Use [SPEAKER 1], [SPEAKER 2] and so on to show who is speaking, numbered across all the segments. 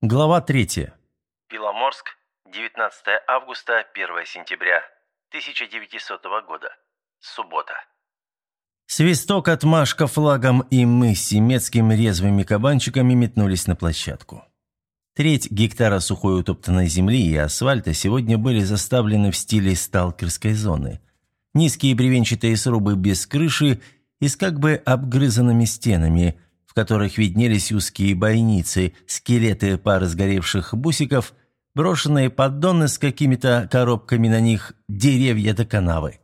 [SPEAKER 1] Глава 3.
[SPEAKER 2] Беломорск, 19 августа, 1 сентября 1900 года. Суббота.
[SPEAKER 1] Свисток, отмашка флагом, и мы с семецким резвыми кабанчиками метнулись на площадку. Треть гектара сухой утоптанной земли и асфальта сегодня были заставлены в стиле сталкерской зоны. Низкие бревенчатые срубы без крыши и с как бы обгрызанными стенами – которых виднелись узкие бойницы, скелеты пары сгоревших бусиков, брошенные поддоны с какими-то коробками на них, деревья до канавы.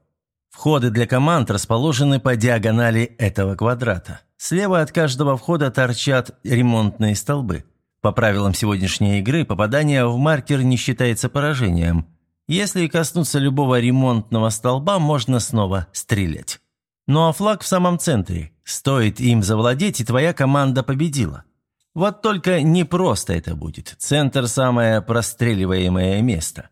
[SPEAKER 1] Входы для команд расположены по диагонали этого квадрата. Слева от каждого входа торчат ремонтные столбы. По правилам сегодняшней игры попадание в маркер не считается поражением. Если коснуться любого ремонтного столба, можно снова стрелять. Ну а флаг в самом центре. Стоит им завладеть, и твоя команда победила. Вот только не просто это будет. Центр – самое простреливаемое место.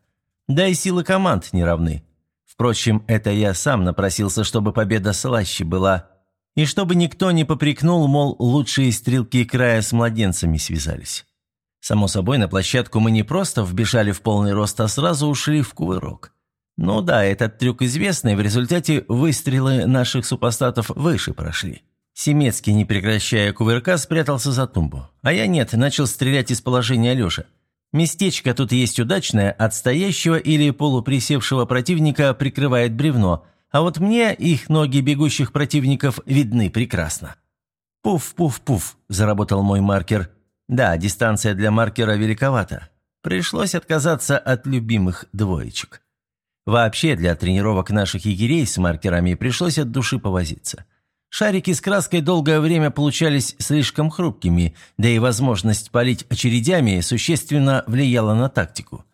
[SPEAKER 1] Да и силы команд не равны. Впрочем, это я сам напросился, чтобы победа слаще была. И чтобы никто не попрекнул, мол, лучшие стрелки края с младенцами связались. Само собой, на площадку мы не просто вбежали в полный рост, а сразу ушли в кувырок. Ну да, этот трюк известный, в результате выстрелы наших супостатов выше прошли. Семецкий, не прекращая кувырка, спрятался за тумбу. А я нет, начал стрелять из положения лежа. Местечко тут есть удачное, от стоящего или полуприсевшего противника прикрывает бревно, а вот мне их ноги бегущих противников видны прекрасно. «Пуф-пуф-пуф», – заработал мой маркер. «Да, дистанция для маркера великовата. Пришлось отказаться от любимых двоечек». Вообще, для тренировок наших егерей с маркерами пришлось от души повозиться. Шарики с краской долгое время получались слишком хрупкими, да и возможность палить очередями существенно влияла на тактику.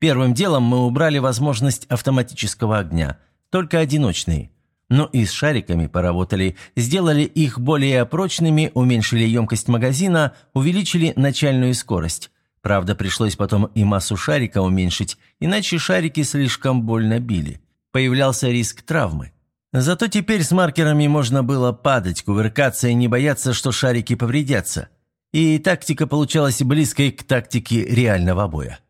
[SPEAKER 1] Первым делом мы убрали возможность автоматического огня, только одиночные. Но и с шариками поработали, сделали их более прочными, уменьшили емкость магазина, увеличили начальную скорость. Правда, пришлось потом и массу шарика уменьшить, иначе шарики слишком больно били. Появлялся риск травмы. Зато теперь с маркерами можно было падать, кувыркаться и не бояться, что шарики повредятся. И тактика получалась близкой к тактике реального боя.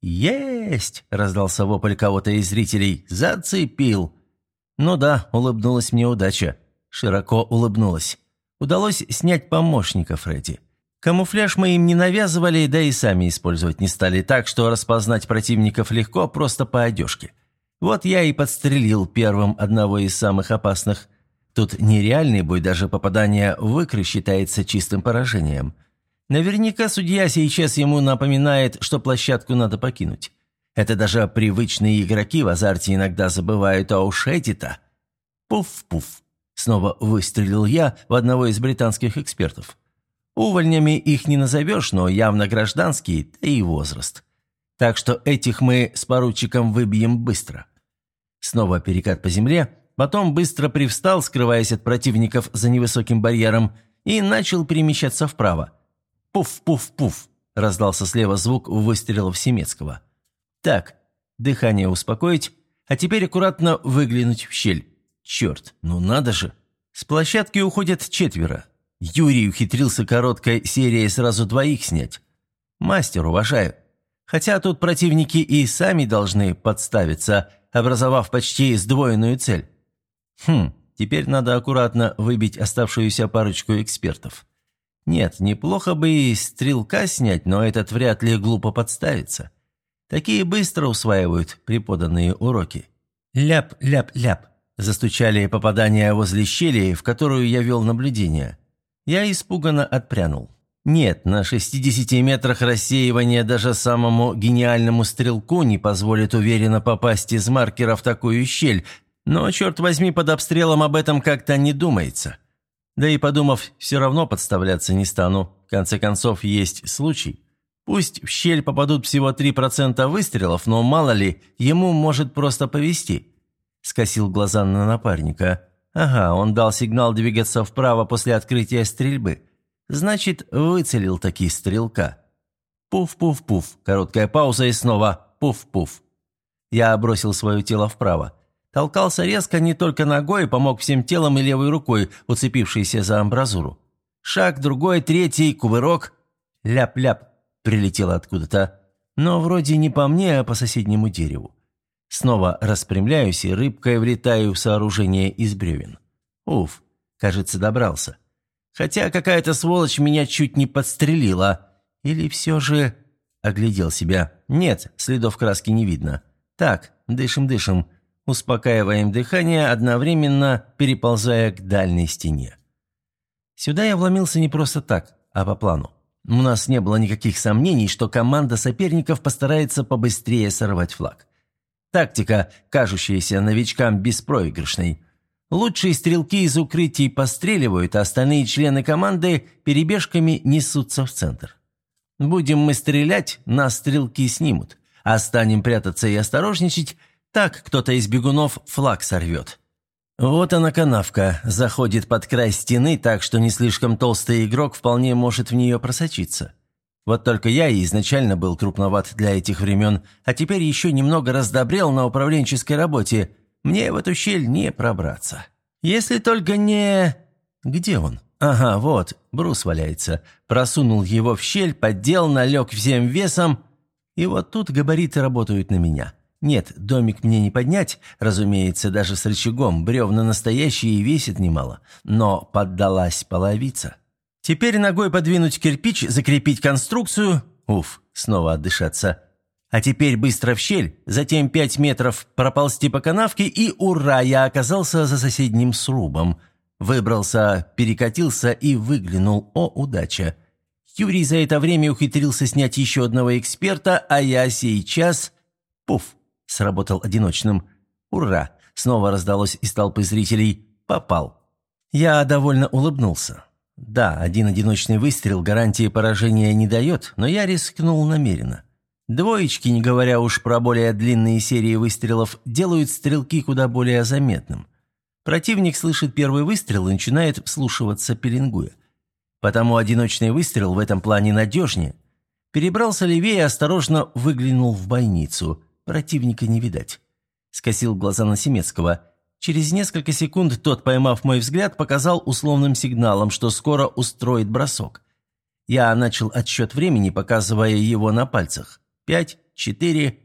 [SPEAKER 1] «Есть!» – раздался вопль кого-то из зрителей. «Зацепил!» «Ну да», – улыбнулась мне удача. Широко улыбнулась. Удалось снять помощника Фредди. Камуфляж мы им не навязывали, да и сами использовать не стали, так что распознать противников легко, просто по одежке. Вот я и подстрелил первым одного из самых опасных. Тут нереальный бой, даже попадание в икры считается чистым поражением. Наверняка судья сейчас ему напоминает, что площадку надо покинуть. Это даже привычные игроки в азарте иногда забывают, а уж эти-то... Пуф-пуф. Снова выстрелил я в одного из британских экспертов. Увольнями их не назовешь, но явно гражданские, да и возраст. Так что этих мы с поручиком выбьем быстро. Снова перекат по земле, потом быстро привстал, скрываясь от противников за невысоким барьером, и начал перемещаться вправо. «Пуф-пуф-пуф!» – раздался слева звук выстрелов Семецкого. «Так, дыхание успокоить, а теперь аккуратно выглянуть в щель. Черт, ну надо же!» С площадки уходят четверо, Юрий ухитрился короткой серией сразу двоих снять. Мастер, уважаю. Хотя тут противники и сами должны подставиться, образовав почти сдвоенную цель. Хм, теперь надо аккуратно выбить оставшуюся парочку экспертов. Нет, неплохо бы и стрелка снять, но этот вряд ли глупо подставится. Такие быстро усваивают преподанные уроки. Ляп-ляп-ляп. Застучали попадания возле щели, в которую я вел наблюдение. Я испуганно отпрянул. Нет, на 60 метрах рассеивания даже самому гениальному стрелку не позволит уверенно попасть из маркера в такую щель, но, черт возьми, под обстрелом об этом как-то не думается. Да и подумав, все равно подставляться не стану. В конце концов, есть случай. Пусть в щель попадут всего 3% выстрелов, но мало ли, ему может просто повезти. Скосил глаза на напарника. Ага, он дал сигнал двигаться вправо после открытия стрельбы. Значит, выцелил таки стрелка. Пуф-пуф-пуф. Короткая пауза и снова пуф-пуф. Я бросил свое тело вправо. Толкался резко не только ногой, помог всем телом и левой рукой, уцепившейся за амбразуру. Шаг, другой, третий, кувырок. Ляп-ляп. прилетело откуда-то, но вроде не по мне, а по соседнему дереву. Снова распрямляюсь и рыбкой влетаю в сооружение из бревен. Уф, кажется, добрался. Хотя какая-то сволочь меня чуть не подстрелила. Или все же... Оглядел себя. Нет, следов краски не видно. Так, дышим-дышим. Успокаиваем дыхание, одновременно переползая к дальней стене. Сюда я вломился не просто так, а по плану. У нас не было никаких сомнений, что команда соперников постарается побыстрее сорвать флаг. Тактика, кажущаяся новичкам беспроигрышной. Лучшие стрелки из укрытий постреливают, а остальные члены команды перебежками несутся в центр. Будем мы стрелять, нас стрелки снимут. А станем прятаться и осторожничать, так кто-то из бегунов флаг сорвет. Вот она канавка, заходит под край стены, так что не слишком толстый игрок вполне может в нее просочиться. Вот только я изначально был крупноват для этих времен, а теперь еще немного раздобрел на управленческой работе. Мне в эту щель не пробраться. Если только не... Где он? Ага, вот, брус валяется. Просунул его в щель, поддел, налег всем весом. И вот тут габариты работают на меня. Нет, домик мне не поднять, разумеется, даже с рычагом. Бревна настоящие и весит немало. Но поддалась половица. Теперь ногой подвинуть кирпич, закрепить конструкцию. Уф, снова отдышаться. А теперь быстро в щель, затем пять метров проползти по канавке, и ура, я оказался за соседним срубом. Выбрался, перекатился и выглянул. О, удача! Юрий за это время ухитрился снять еще одного эксперта, а я сейчас... Пуф! Сработал одиночным. Ура! Снова раздалось из толпы зрителей. Попал. Я довольно улыбнулся. Да, один одиночный выстрел гарантии поражения не дает, но я рискнул намеренно. Двоечки, не говоря уж про более длинные серии выстрелов, делают стрелки куда более заметным. Противник слышит первый выстрел и начинает вслушиваться, пеленгуя. Потому одиночный выстрел в этом плане надежнее. Перебрался левее осторожно выглянул в бойницу. Противника не видать. Скосил глаза на Семецкого. Через несколько секунд тот, поймав мой взгляд, показал условным сигналом, что скоро устроит бросок. Я начал отсчет времени, показывая его на пальцах. Пять, четыре...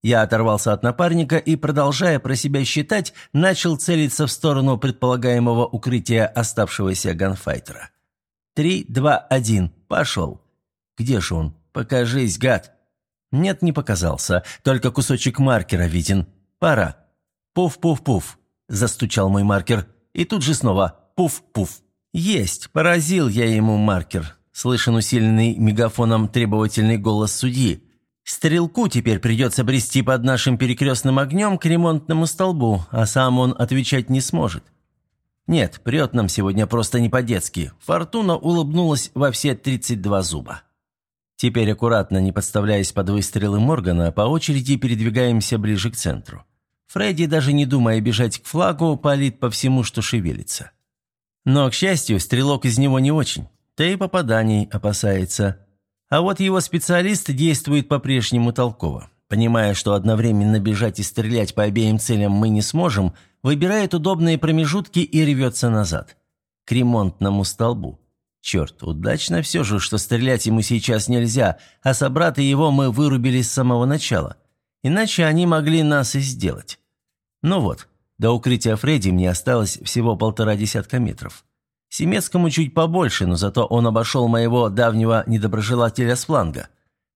[SPEAKER 1] Я оторвался от напарника и, продолжая про себя считать, начал целиться в сторону предполагаемого укрытия оставшегося ганфайтера. «Три, два, один. Пошел». «Где же он? Покажись, гад!» «Нет, не показался. Только кусочек маркера виден. Пора». «Пуф-пуф-пуф», – застучал мой маркер. И тут же снова «пуф-пуф». «Есть, поразил я ему маркер». Слышен усиленный мегафоном требовательный голос судьи. «Стрелку теперь придется брести под нашим перекрестным огнем к ремонтному столбу, а сам он отвечать не сможет». «Нет, прет нам сегодня просто не по-детски». Фортуна улыбнулась во все 32 зуба. Теперь аккуратно, не подставляясь под выстрелы Моргана, по очереди передвигаемся ближе к центру. Фредди, даже не думая бежать к флагу, палит по всему, что шевелится. Но, к счастью, стрелок из него не очень, да и попаданий опасается. А вот его специалист действует по-прежнему толково. Понимая, что одновременно бежать и стрелять по обеим целям мы не сможем, выбирает удобные промежутки и рвется назад. К ремонтному столбу. Черт, удачно все же, что стрелять ему сейчас нельзя, а собрата его мы вырубили с самого начала – Иначе они могли нас и сделать. Ну вот, до укрытия Фредди мне осталось всего полтора десятка метров. Семецкому чуть побольше, но зато он обошел моего давнего недоброжелателя с фланга.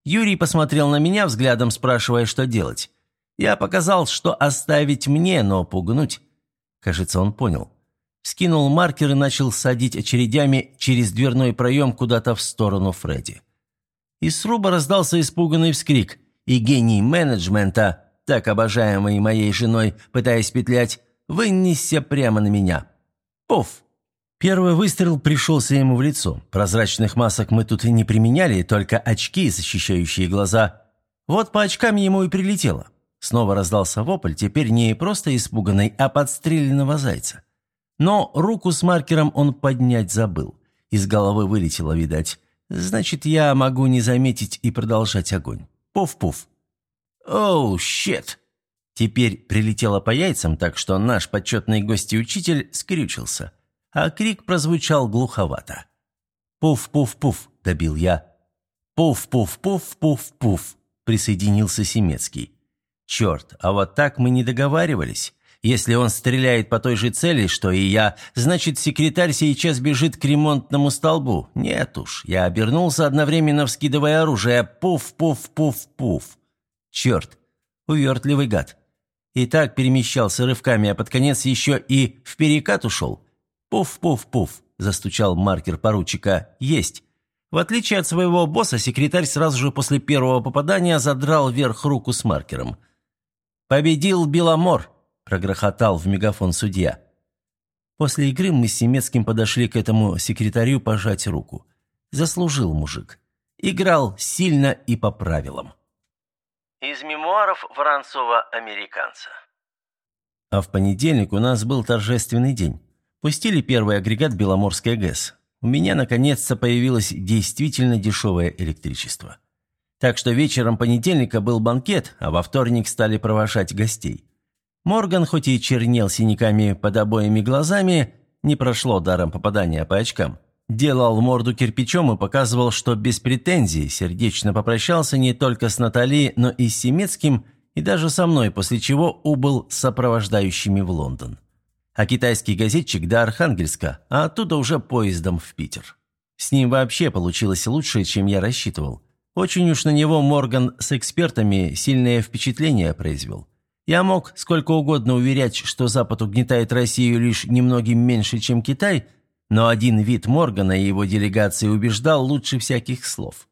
[SPEAKER 1] Юрий посмотрел на меня, взглядом спрашивая, что делать. Я показал, что оставить мне, но пугнуть. Кажется, он понял. Скинул маркер и начал садить очередями через дверной проем куда-то в сторону Фредди. Из сруба раздался испуганный вскрик и гений менеджмента, так обожаемый моей женой, пытаясь петлять, вынесся прямо на меня. Пуф! Первый выстрел пришелся ему в лицо. Прозрачных масок мы тут и не применяли, только очки, защищающие глаза. Вот по очкам ему и прилетело. Снова раздался вопль, теперь не просто испуганный, а подстреленного зайца. Но руку с маркером он поднять забыл. Из головы вылетело, видать. Значит, я могу не заметить и продолжать огонь. Пуф-пуф. «Оу, щет!» Теперь прилетело по яйцам, так что наш почетный гость и скрючился, а крик прозвучал глуховато. «Пуф-пуф-пуф!» – добил я. «Пуф-пуф-пуф-пуф-пуф», – присоединился Семецкий. «Черт, а вот так мы не договаривались. Если он стреляет по той же цели, что и я, значит, секретарь сейчас бежит к ремонтному столбу. Нет уж, я обернулся, одновременно вскидывая оружие. Пуф-пуф-пуф-пуф. Черт, увертливый гад. И так перемещался рывками, а под конец еще и в перекат ушел. Пуф-пуф-пуф, застучал маркер поручика. Есть. В отличие от своего босса, секретарь сразу же после первого попадания задрал вверх руку с маркером. «Победил Беломор!» – прогрохотал в мегафон судья. После игры мы с Семецким подошли к этому секретарю пожать руку. Заслужил мужик. Играл сильно и по правилам.
[SPEAKER 2] Из мемуаров Воронцова-американца.
[SPEAKER 1] А в понедельник у нас был торжественный день. Пустили первый агрегат Беломорская ГЭС. У меня наконец-то появилось действительно дешевое электричество. Так что вечером понедельника был банкет, а во вторник стали провожать гостей. Морган, хоть и чернел синяками под обоими глазами, не прошло даром попадания по очкам. Делал морду кирпичом и показывал, что без претензий сердечно попрощался не только с Натали, но и с Семецким, и даже со мной, после чего убыл с сопровождающими в Лондон. А китайский газетчик до Архангельска, а оттуда уже поездом в Питер. С ним вообще получилось лучше, чем я рассчитывал. Очень уж на него Морган с экспертами сильное впечатление произвел. Я мог сколько угодно уверять, что Запад угнетает Россию лишь немногим меньше, чем Китай, но один вид Моргана и его делегации убеждал лучше всяких слов.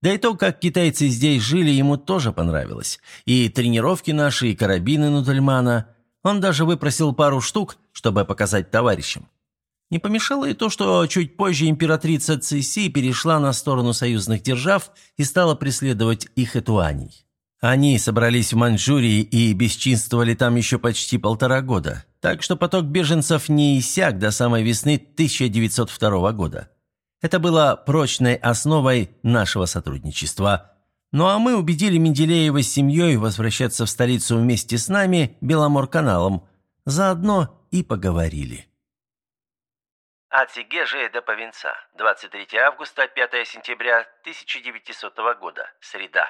[SPEAKER 1] Да и то, как китайцы здесь жили, ему тоже понравилось. И тренировки наши, и карабины Нудельмана. Он даже выпросил пару штук, чтобы показать товарищам. Не помешало и то, что чуть позже императрица Цисси перешла на сторону союзных держав и стала преследовать их этуаней. Они собрались в Маньчжурии и бесчинствовали там еще почти полтора года, так что поток беженцев не иссяк до самой весны 1902 года. Это было прочной основой нашего сотрудничества. Ну а мы убедили Менделеева с семьей возвращаться в столицу вместе с нами Беломор-каналом. Заодно и поговорили.
[SPEAKER 2] От Сигежи до Повинца. 23 августа, 5 сентября 1900 года. Среда.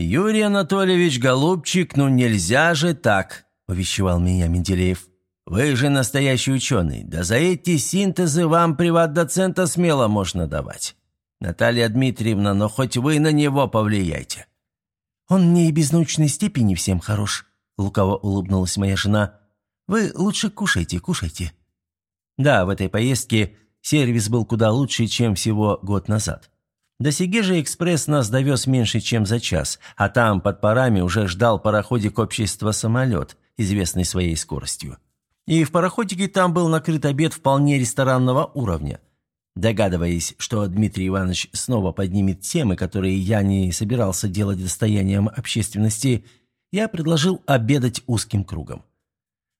[SPEAKER 1] «Юрий Анатольевич, голубчик, ну нельзя же так!» – увещевал меня Менделеев. «Вы же настоящий ученый. Да за эти синтезы вам приват-доцента смело можно давать. Наталья Дмитриевна, но хоть вы на него повлияйте».
[SPEAKER 3] «Он мне и без научной степени всем хорош», – лукаво улыбнулась моя жена. «Вы лучше кушайте, кушайте».
[SPEAKER 1] Да, в этой поездке сервис был куда лучше, чем всего год назад. До Сигежи экспресс нас довез меньше, чем за час, а там, под парами, уже ждал пароходик общества «Самолет», известный своей скоростью. И в пароходике там был накрыт обед вполне ресторанного уровня. Догадываясь, что Дмитрий Иванович снова поднимет темы, которые я не собирался делать достоянием общественности, я предложил обедать узким кругом.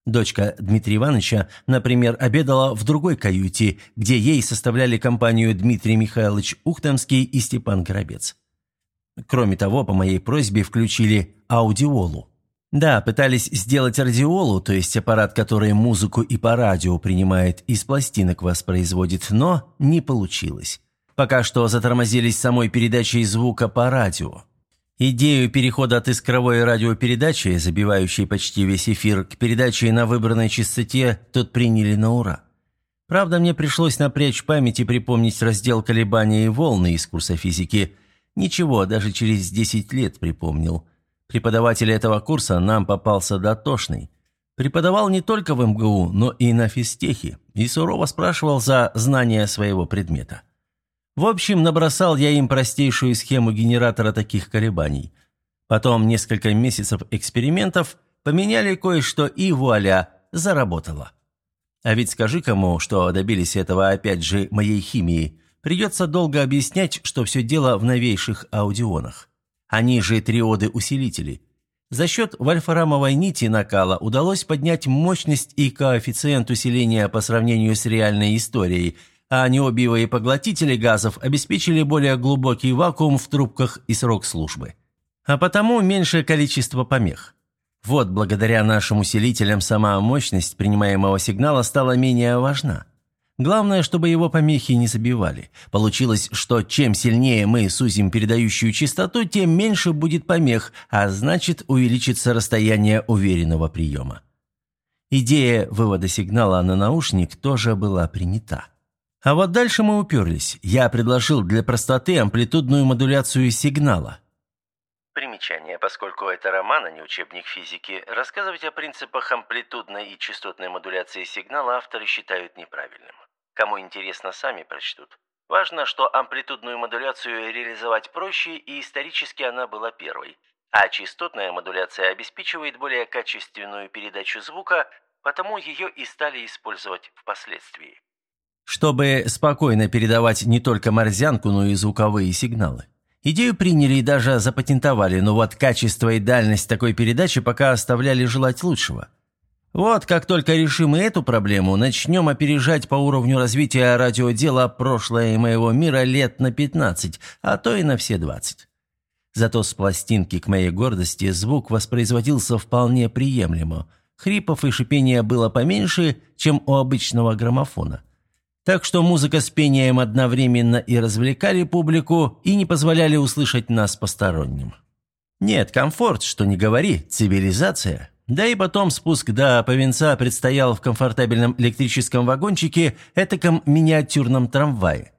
[SPEAKER 1] Дочка Дмитрия Ивановича, например, обедала в другой каюте, где ей составляли компанию Дмитрий Михайлович Ухтомский и Степан Горобец. Кроме того, по моей просьбе включили аудиолу. Да, пытались сделать радиолу, то есть аппарат, который музыку и по радио принимает, из пластинок воспроизводит, но не получилось. Пока что затормозились самой передачей звука по радио. Идею перехода от искровой радиопередачи, забивающей почти весь эфир, к передаче на выбранной частоте, тут приняли на ура. Правда, мне пришлось напрячь память и припомнить раздел колебания и волны из курса физики. Ничего, даже через 10 лет припомнил. Преподаватель этого курса нам попался дотошный. Преподавал не только в МГУ, но и на физтехе, и сурово спрашивал за знание своего предмета. В общем, набросал я им простейшую схему генератора таких колебаний. Потом несколько месяцев экспериментов поменяли кое-что и вуаля, заработало. А ведь скажи кому, что добились этого опять же моей химии, придется долго объяснять, что все дело в новейших аудионах. Они же триоды-усилители. За счет вольфрамовой нити накала удалось поднять мощность и коэффициент усиления по сравнению с реальной историей – а необиевые поглотители газов обеспечили более глубокий вакуум в трубках и срок службы. А потому меньшее количество помех. Вот благодаря нашим усилителям сама мощность принимаемого сигнала стала менее важна. Главное, чтобы его помехи не забивали. Получилось, что чем сильнее мы сузим передающую частоту, тем меньше будет помех, а значит увеличится расстояние уверенного приема. Идея вывода сигнала на наушник тоже была принята. А вот дальше мы уперлись. Я предложил для простоты амплитудную модуляцию сигнала.
[SPEAKER 2] Примечание, поскольку это роман, а не учебник физики, рассказывать о принципах амплитудной и частотной модуляции сигнала авторы считают неправильным. Кому интересно, сами прочтут. Важно, что амплитудную модуляцию реализовать проще, и исторически она была первой. А частотная модуляция обеспечивает более качественную передачу звука, потому ее и стали использовать впоследствии.
[SPEAKER 1] Чтобы спокойно передавать не только морзянку, но и звуковые сигналы. Идею приняли и даже запатентовали, но вот качество и дальность такой передачи пока оставляли желать лучшего. Вот как только решим и эту проблему, начнем опережать по уровню развития радиодела прошлое моего мира лет на 15, а то и на все 20. Зато с пластинки к моей гордости звук воспроизводился вполне приемлемо. Хрипов и шипения было поменьше, чем у обычного граммофона. Так что музыка с пением одновременно и развлекали публику, и не позволяли услышать нас посторонним. Нет, комфорт, что не говори, цивилизация. Да и потом спуск до Повенца предстоял в комфортабельном электрическом вагончике, этаком миниатюрном трамвае.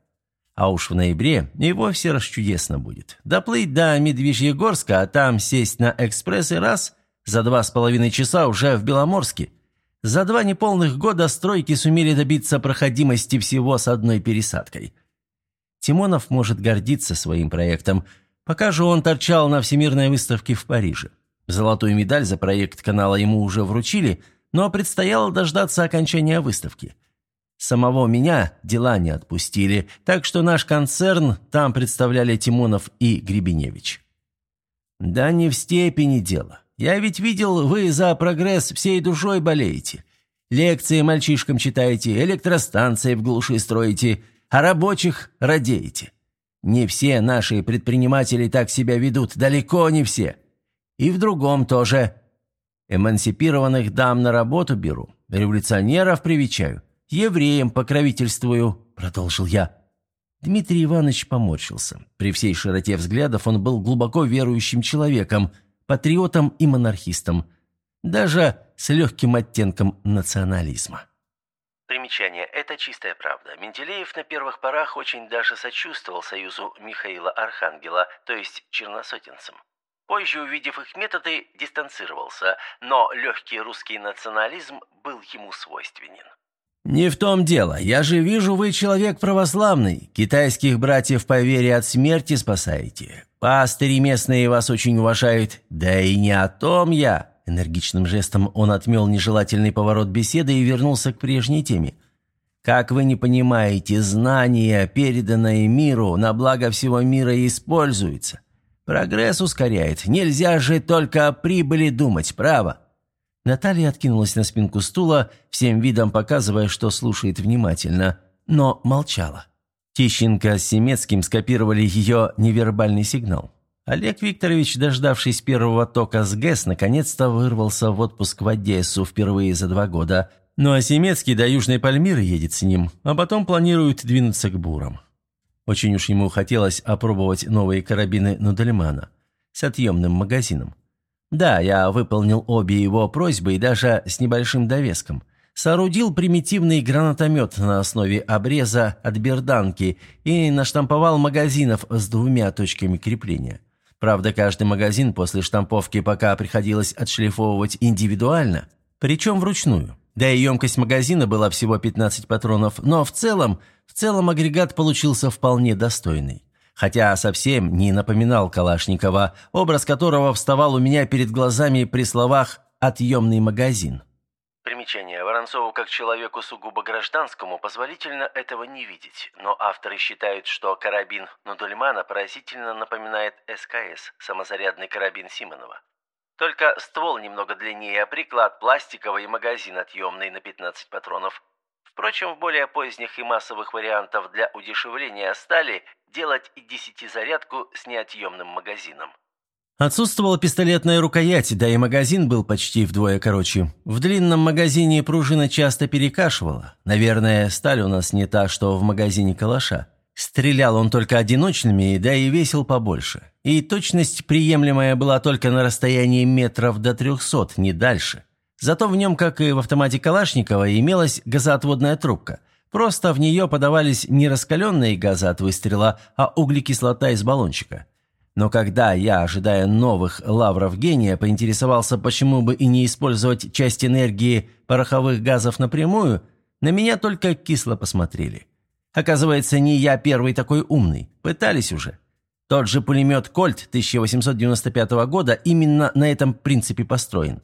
[SPEAKER 1] А уж в ноябре и вовсе расчудесно будет. Доплыть до Медвежьегорска, а там сесть на экспресс и раз, за два с половиной часа уже в Беломорске. За два неполных года стройки сумели добиться проходимости всего с одной пересадкой. Тимонов может гордиться своим проектом, пока же он торчал на Всемирной выставке в Париже. Золотую медаль за проект канала ему уже вручили, но предстояло дождаться окончания выставки. Самого меня дела не отпустили, так что наш концерн там представляли Тимонов и Гребеневич. Да не в степени дело. Я ведь видел, вы за прогресс всей душой болеете. Лекции мальчишкам читаете, электростанции в глуши строите, а рабочих радеете. Не все наши предприниматели так себя ведут, далеко не все. И в другом тоже. Эмансипированных дам на работу беру, революционеров привечаю, евреям покровительствую», — продолжил я. Дмитрий Иванович поморщился. При всей широте взглядов он был глубоко верующим человеком, патриотом и монархистом, даже с легким оттенком национализма.
[SPEAKER 2] Примечание. Это чистая правда. Менделеев на первых порах очень даже сочувствовал союзу Михаила Архангела, то есть черносотенцам. Позже, увидев их методы, дистанцировался, но легкий русский национализм был ему свойственен.
[SPEAKER 1] «Не в том дело. Я же вижу, вы человек православный. Китайских братьев по вере от смерти спасаете. Пастыри местные вас очень уважают. Да и не о том я». Энергичным жестом он отмел нежелательный поворот беседы и вернулся к прежней теме. «Как вы не понимаете, знания, переданные миру, на благо всего мира используются. Прогресс ускоряет. Нельзя же только о прибыли думать, право». Наталья откинулась на спинку стула, всем видом показывая, что слушает внимательно, но молчала. Тищенко с Семецким скопировали ее невербальный сигнал. Олег Викторович, дождавшись первого тока с ГЭС, наконец-то вырвался в отпуск в Одессу впервые за два года. Ну а Семецкий до Южной Пальмиры едет с ним, а потом планирует двинуться к бурам. Очень уж ему хотелось опробовать новые карабины Нудельмана с отъемным магазином. Да, я выполнил обе его просьбы и даже с небольшим довеском. Соорудил примитивный гранатомет на основе обреза от берданки и наштамповал магазинов с двумя точками крепления. Правда, каждый магазин после штамповки пока приходилось отшлифовывать индивидуально, причем вручную. Да и емкость магазина была всего 15 патронов, но в целом в целом агрегат получился вполне достойный. Хотя совсем не напоминал Калашникова, образ которого вставал у меня перед глазами при словах «отъемный магазин».
[SPEAKER 2] Примечание. Воронцову как человеку сугубо гражданскому позволительно этого не видеть, но авторы считают, что карабин Нудульмана поразительно напоминает СКС, самозарядный карабин Симонова. Только ствол немного длиннее, а приклад пластиковый и магазин отъемный на 15 патронов. Впрочем, в более поздних и массовых вариантах для удешевления стали делать и десятизарядку с неотъемным магазином.
[SPEAKER 1] Отсутствовала пистолетная рукоять, да и магазин был почти вдвое короче. В длинном магазине пружина часто перекашивала. Наверное, сталь у нас не та, что в магазине калаша. Стрелял он только одиночными, да и весил побольше. И точность приемлемая была только на расстоянии метров до трехсот, не дальше. Зато в нем, как и в автомате Калашникова, имелась газоотводная трубка. Просто в нее подавались не раскаленные газы от выстрела, а углекислота из баллончика. Но когда я, ожидая новых лавров гения, поинтересовался, почему бы и не использовать часть энергии пороховых газов напрямую, на меня только кисло посмотрели. Оказывается, не я первый такой умный. Пытались уже. Тот же пулемет «Кольт» 1895 года именно на этом принципе построен.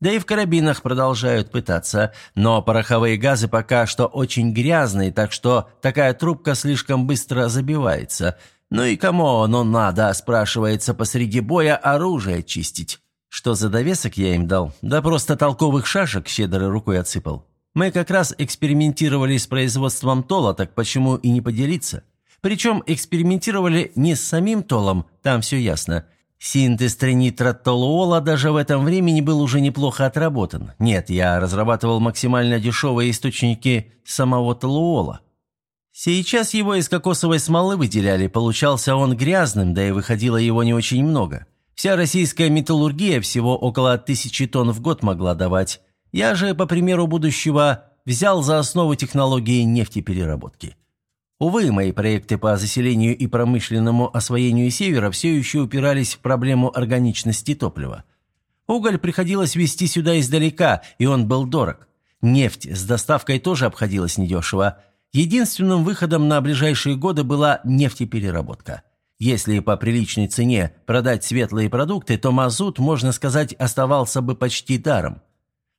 [SPEAKER 1] Да и в карабинах продолжают пытаться, но пороховые газы пока что очень грязные, так что такая трубка слишком быстро забивается – «Ну и кому оно надо?» – спрашивается посреди боя оружие чистить. Что за довесок я им дал? Да просто толковых шашек щедрой рукой отсыпал. Мы как раз экспериментировали с производством тола, так почему и не поделиться? Причем экспериментировали не с самим толом, там все ясно. Синтез тринитротолуола даже в этом времени был уже неплохо отработан. Нет, я разрабатывал максимально дешевые источники самого толуола. Сейчас его из кокосовой смолы выделяли, получался он грязным, да и выходило его не очень много. Вся российская металлургия всего около тысячи тонн в год могла давать. Я же, по примеру будущего, взял за основу технологии нефтепереработки. Увы, мои проекты по заселению и промышленному освоению севера все еще упирались в проблему органичности топлива. Уголь приходилось везти сюда издалека, и он был дорог. Нефть с доставкой тоже обходилась недешево – Единственным выходом на ближайшие годы была нефтепереработка. Если по приличной цене продать светлые продукты, то мазут, можно сказать, оставался бы почти даром.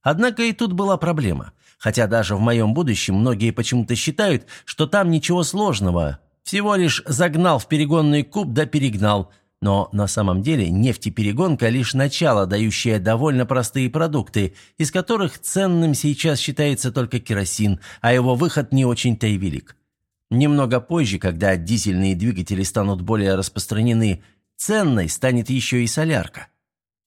[SPEAKER 1] Однако и тут была проблема. Хотя даже в моем будущем многие почему-то считают, что там ничего сложного. Всего лишь загнал в перегонный куб да перегнал – но на самом деле нефтеперегонка – лишь начало, дающее довольно простые продукты, из которых ценным сейчас считается только керосин, а его выход не очень-то и велик. Немного позже, когда дизельные двигатели станут более распространены, ценной станет еще и солярка.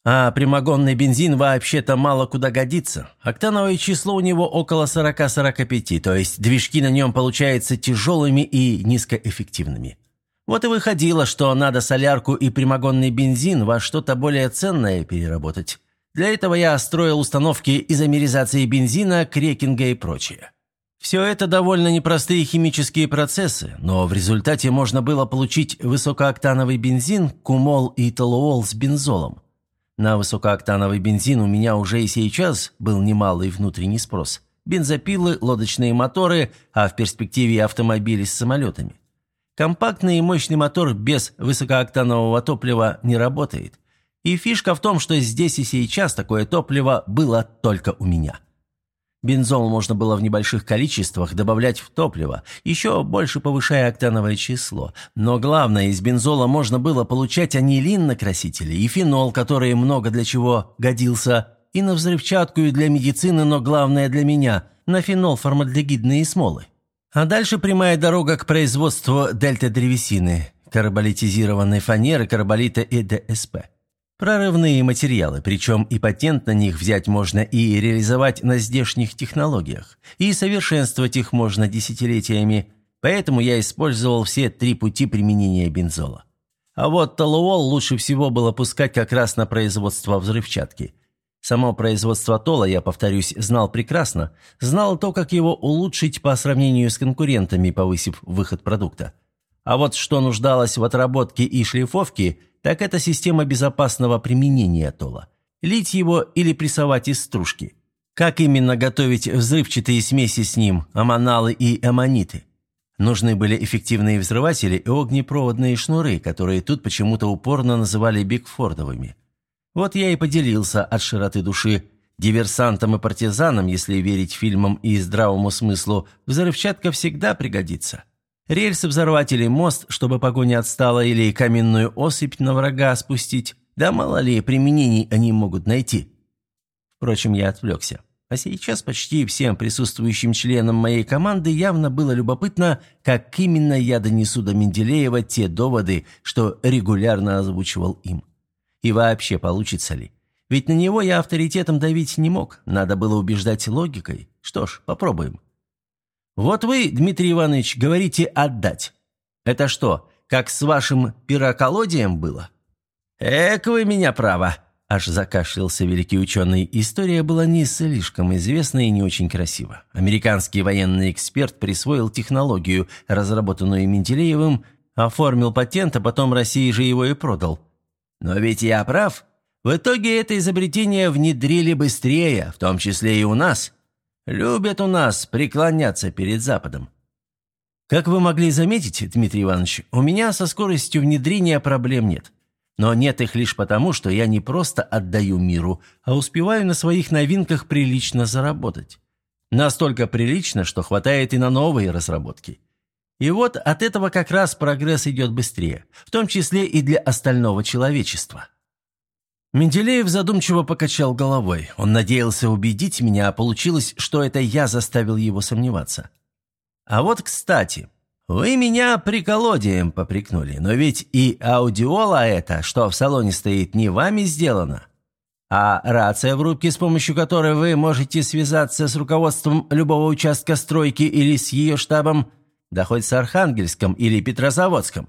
[SPEAKER 1] А прямогонный бензин вообще-то мало куда годится. Октановое число у него около 40-45, то есть движки на нем получаются тяжелыми и низкоэффективными. Вот и выходило, что надо солярку и прямогонный бензин во что-то более ценное переработать. Для этого я строил установки изомеризации бензина, крекинга и прочее. Все это довольно непростые химические процессы, но в результате можно было получить высокооктановый бензин, кумол и толуол с бензолом. На высокооктановый бензин у меня уже и сейчас был немалый внутренний спрос. Бензопилы, лодочные моторы, а в перспективе автомобили с самолетами. Компактный и мощный мотор без высокооктанового топлива не работает. И фишка в том, что здесь и сейчас такое топливо было только у меня. Бензол можно было в небольших количествах добавлять в топливо, еще больше повышая октановое число. Но главное, из бензола можно было получать анилин на красители и фенол, который много для чего годился, и на взрывчатку и для медицины, но главное для меня – на фенол-формальдегидные смолы. А дальше прямая дорога к производству дельта-древесины, карболитизированной фанеры, карболита и ДСП. Прорывные материалы, причем и патент на них взять можно и реализовать на здешних технологиях. И совершенствовать их можно десятилетиями, поэтому я использовал все три пути применения бензола. А вот толуол лучше всего было пускать как раз на производство взрывчатки – Само производство тола, я повторюсь, знал прекрасно. Знал то, как его улучшить по сравнению с конкурентами, повысив выход продукта. А вот что нуждалось в отработке и шлифовке, так это система безопасного применения тола. Лить его или прессовать из стружки. Как именно готовить взрывчатые смеси с ним, амоналы и аммониты? Нужны были эффективные взрыватели и огнепроводные шнуры, которые тут почему-то упорно называли бигфордовыми. Вот я и поделился от широты души. Диверсантам и партизанам, если верить фильмам и здравому смыслу, взрывчатка всегда пригодится. Рельсы взорвать или мост, чтобы погоня отстала, или каменную осыпь на врага спустить. Да мало ли применений они могут найти. Впрочем, я отвлекся. А сейчас почти всем присутствующим членам моей команды явно было любопытно, как именно я донесу до Менделеева те доводы, что регулярно озвучивал им. И вообще, получится ли? Ведь на него я авторитетом давить не мог, надо было убеждать логикой. Что ж, попробуем. Вот вы, Дмитрий Иванович, говорите «отдать». Это что, как с вашим пироколодием было? Эк вы меня право!» Аж закашлялся великий ученый. История была не слишком известна и не очень красива. Американский военный эксперт присвоил технологию, разработанную Менделеевым, оформил патент, а потом России же его и продал. Но ведь я прав. В итоге это изобретение внедрили быстрее, в том числе и у нас. Любят у нас преклоняться перед Западом. Как вы могли заметить, Дмитрий Иванович, у меня со скоростью внедрения проблем нет. Но нет их лишь потому, что я не просто отдаю миру, а успеваю на своих новинках прилично заработать. Настолько прилично, что хватает и на новые разработки. И вот от этого как раз прогресс идет быстрее, в том числе и для остального человечества. Менделеев задумчиво покачал головой. Он надеялся убедить меня, а получилось, что это я заставил его сомневаться. А вот, кстати, «Вы меня приколодием попрекнули, но ведь и аудиола это, что в салоне стоит, не вами сделано. А рация в рубке, с помощью которой вы можете связаться с руководством любого участка стройки или с ее штабом, да хоть с Архангельском или Петрозаводском.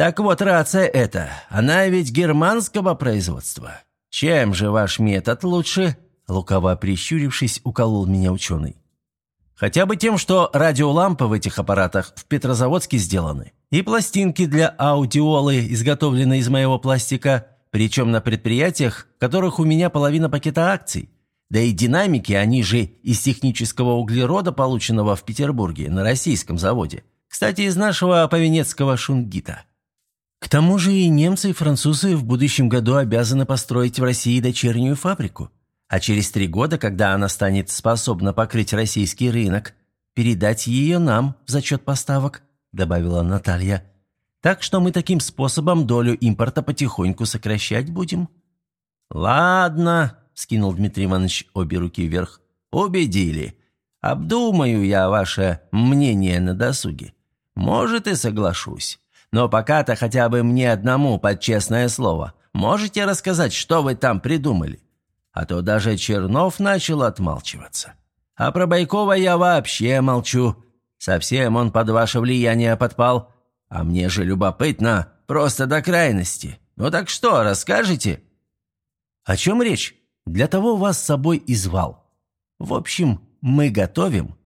[SPEAKER 1] Так вот, рация эта, она ведь германского производства. Чем же ваш метод лучше?» Лукаво прищурившись, уколол меня ученый. Хотя бы тем, что радиолампы в этих аппаратах в Петрозаводске сделаны. И пластинки для аудиолы изготовлены из моего пластика, причем на предприятиях, которых у меня половина пакета акций. Да и динамики, они же из технического углерода, полученного в Петербурге, на российском заводе. Кстати, из нашего повенецкого шунгита. К тому же и немцы, и французы в будущем году обязаны построить в России дочернюю фабрику а через три года, когда она станет способна покрыть российский рынок, передать ее нам в зачет поставок», – добавила Наталья. «Так что мы таким способом долю импорта потихоньку сокращать будем». «Ладно», – скинул Дмитрий Иванович обе руки вверх, – «убедили. Обдумаю я ваше мнение на досуге. Может, и соглашусь. Но пока-то хотя бы мне одному под честное слово. Можете рассказать, что вы там придумали?» а то даже Чернов начал отмалчиваться. А про Байкова я вообще молчу. Совсем он под ваше влияние подпал. А мне же любопытно, просто до крайности. Ну так что, расскажете?» «О чем речь? Для того вас с собой и звал. В общем, мы готовим